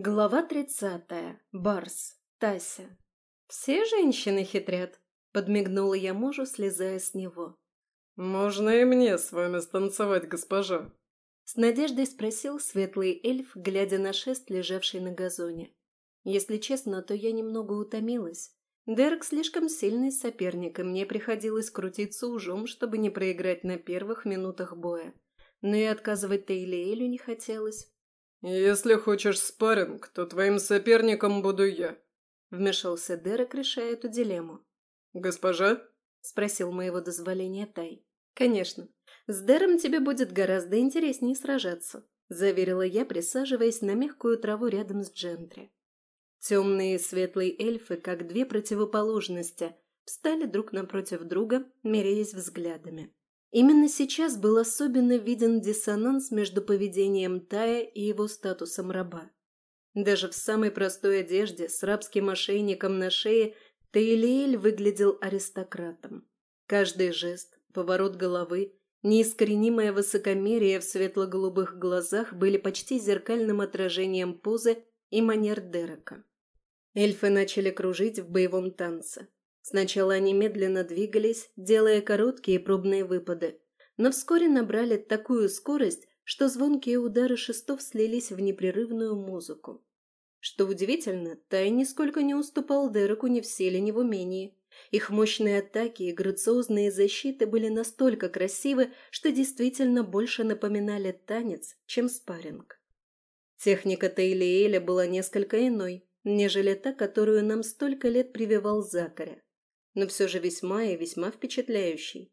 Глава тридцатая. Барс. Тася. «Все женщины хитрят», — подмигнула я мужу, слезая с него. «Можно и мне с вами станцевать, госпожа?» С надеждой спросил светлый эльф, глядя на шест, лежавший на газоне. Если честно, то я немного утомилась. Дерек слишком сильный соперник, и мне приходилось крутиться ужом, чтобы не проиграть на первых минутах боя. Но и отказывать Тейлиэлю не хотелось. «Если хочешь спарринг, то твоим соперником буду я», — вмешался Дерек, решая эту дилемму. «Госпожа?» — спросил моего дозволения Тай. «Конечно. С Дером тебе будет гораздо интереснее сражаться», — заверила я, присаживаясь на мягкую траву рядом с Джентри. Темные и светлые эльфы, как две противоположности, встали друг напротив друга, меряясь взглядами. Именно сейчас был особенно виден диссонанс между поведением Тая и его статусом раба. Даже в самой простой одежде, с рабским ошейником на шее, Таилиэль выглядел аристократом. Каждый жест, поворот головы, неискоренимое высокомерие в светло-голубых глазах были почти зеркальным отражением позы и манер Дерека. Эльфы начали кружить в боевом танце. Сначала они медленно двигались, делая короткие пробные выпады, но вскоре набрали такую скорость, что звонкие удары шестов слились в непрерывную музыку. Что удивительно, Тай нисколько не уступал Дереку ни в силе, ни в умении. Их мощные атаки и грациозные защиты были настолько красивы, что действительно больше напоминали танец, чем спарринг. Техника Тейлиэля была несколько иной, нежели та, которую нам столько лет прививал Закаря но все же весьма и весьма впечатляющий.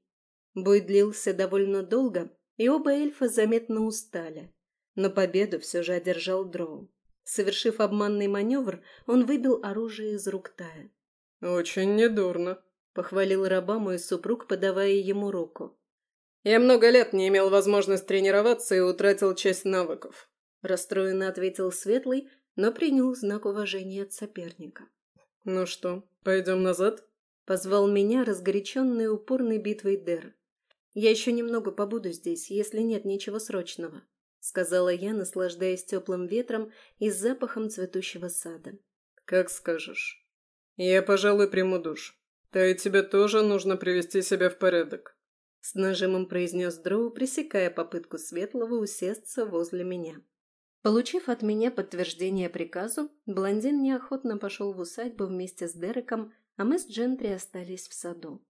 Бой длился довольно долго, и оба эльфа заметно устали. Но победу все же одержал Дроу. Совершив обманный маневр, он выбил оружие из рук Тая. «Очень недурно», — похвалил раба мой супруг, подавая ему руку. «Я много лет не имел возможности тренироваться и утратил часть навыков», — расстроенно ответил Светлый, но принял знак уважения от соперника. «Ну что, пойдем назад?» Позвал меня разгоряченный упорной битвой Дер. «Я еще немного побуду здесь, если нет ничего срочного», сказала я, наслаждаясь теплым ветром и запахом цветущего сада. «Как скажешь. Я, пожалуй, приму душ. Да и тебе тоже нужно привести себя в порядок», с нажимом произнес Дроу, пресекая попытку Светлого усесться возле меня. Получив от меня подтверждение приказу, блондин неохотно пошел в усадьбу вместе с Дереком, а мы с Джентри остались в саду.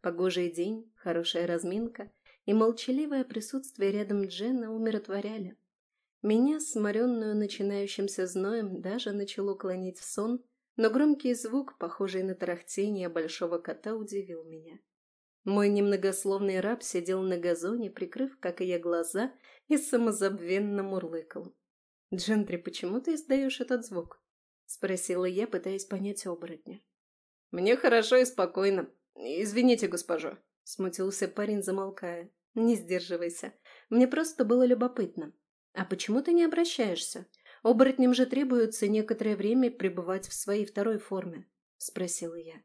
Погожий день, хорошая разминка и молчаливое присутствие рядом Джена умиротворяли. Меня, сморенную начинающимся зноем, даже начало клонить в сон, но громкий звук, похожий на тарахтение большого кота, удивил меня. Мой немногословный раб сидел на газоне, прикрыв, как и я, глаза, и самозабвенно мурлыкал. «Джентри, почему ты издаешь этот звук?» — спросила я, пытаясь понять оборотня. «Мне хорошо и спокойно. Извините, госпожа», — смутился парень, замолкая. «Не сдерживайся. Мне просто было любопытно. А почему ты не обращаешься? Оборотням же требуется некоторое время пребывать в своей второй форме», — спросила я.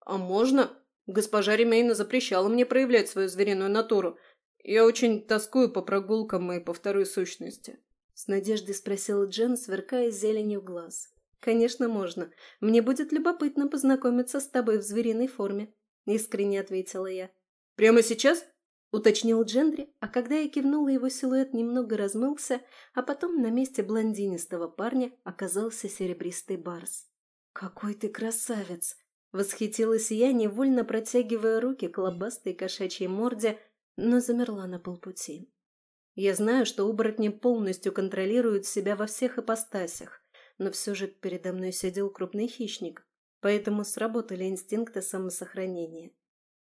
«А можно? Госпожа Ремейна запрещала мне проявлять свою звериную натуру. Я очень тоскую по прогулкам и по второй сущности», — с надеждой спросила Джен, сверкая зеленью глаз. «Конечно, можно. Мне будет любопытно познакомиться с тобой в звериной форме», — искренне ответила я. «Прямо сейчас?» — уточнил Джендри, а когда я кивнула, его силуэт немного размылся, а потом на месте блондинистого парня оказался серебристый барс. «Какой ты красавец!» — восхитилась я, невольно протягивая руки к лобастой кошачьей морде, но замерла на полпути. Я знаю, что оборотни полностью контролируют себя во всех ипостасях, но все же передо мной сидел крупный хищник, поэтому сработали инстинкты самосохранения.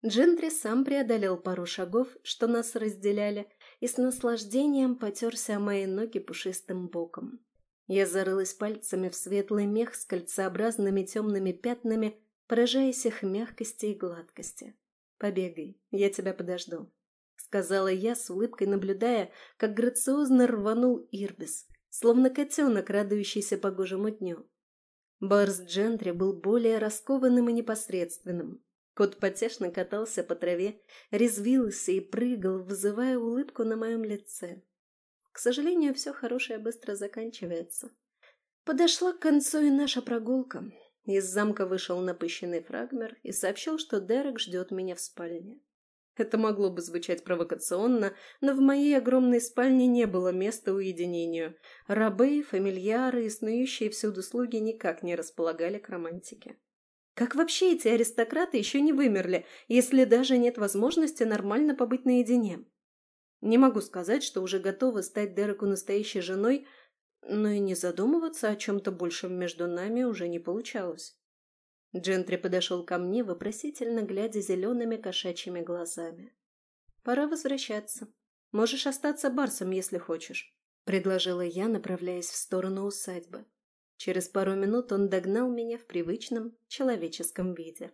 Джентри сам преодолел пару шагов, что нас разделяли, и с наслаждением потерся о мои ноги пушистым боком. Я зарылась пальцами в светлый мех с кольцеобразными темными пятнами, поражаясь их мягкости и гладкости. «Побегай, я тебя подожду», — сказала я с улыбкой, наблюдая, как грациозно рванул Ирбис, словно котенок, радующийся погожему дню. Барс Джентри был более раскованным и непосредственным. Кот потешно катался по траве, резвился и прыгал, вызывая улыбку на моем лице. К сожалению, все хорошее быстро заканчивается. Подошла к концу и наша прогулка. Из замка вышел напыщенный фрагмер и сообщил, что Дерек ждет меня в спальне. Это могло бы звучать провокационно, но в моей огромной спальне не было места уединению. Рабы, фамильяры и снующие всюду слуги никак не располагали к романтике. Как вообще эти аристократы еще не вымерли, если даже нет возможности нормально побыть наедине? Не могу сказать, что уже готова стать Дереку настоящей женой, но и не задумываться о чем-то большем между нами уже не получалось. Джентри подошел ко мне, вопросительно глядя зелеными кошачьими глазами. «Пора возвращаться. Можешь остаться барсом, если хочешь», — предложила я, направляясь в сторону усадьбы. Через пару минут он догнал меня в привычном человеческом виде.